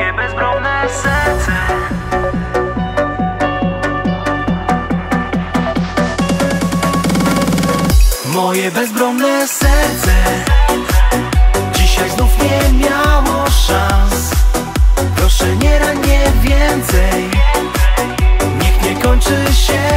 Twoje bezbronne serce. Moje bezbronne serce. Dzisiaj znów nie miało szans. Proszę nie ranię więcej. Niech nie kończy się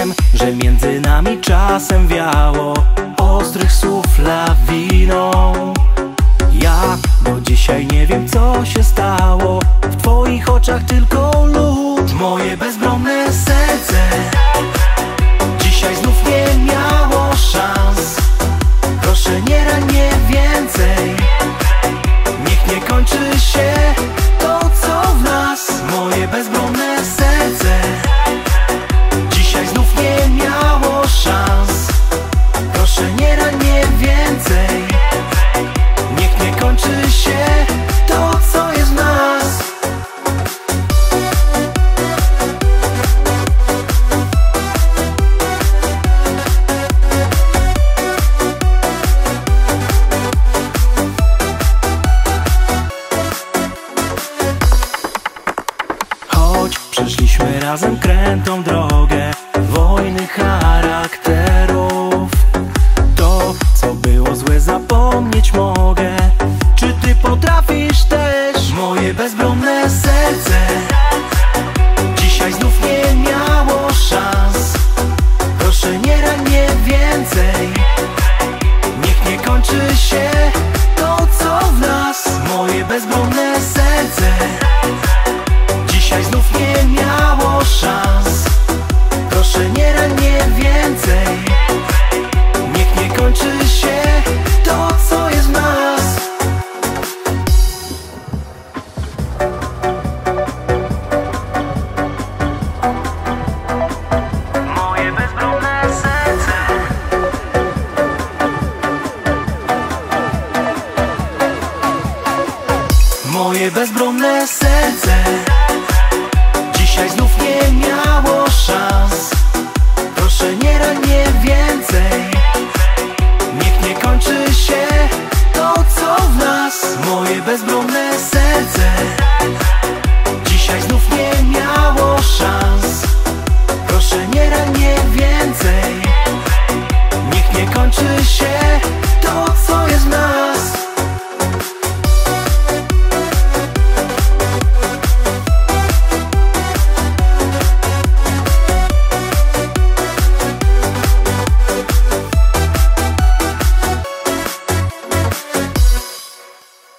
Wiem, że między nami czasem wiało. Ostrych słów lawiną przeszliśmy razem krętą drogę. Wojny charakterów Moje bezbronne serce Dzisiaj znów nie miało szans. Proszę nie rań więcej. Niech nie kończy się to co w nas. Moje bezbronne serce Dzisiaj znów nie miało szans. Proszę nie rań więcej. Niech nie kończy się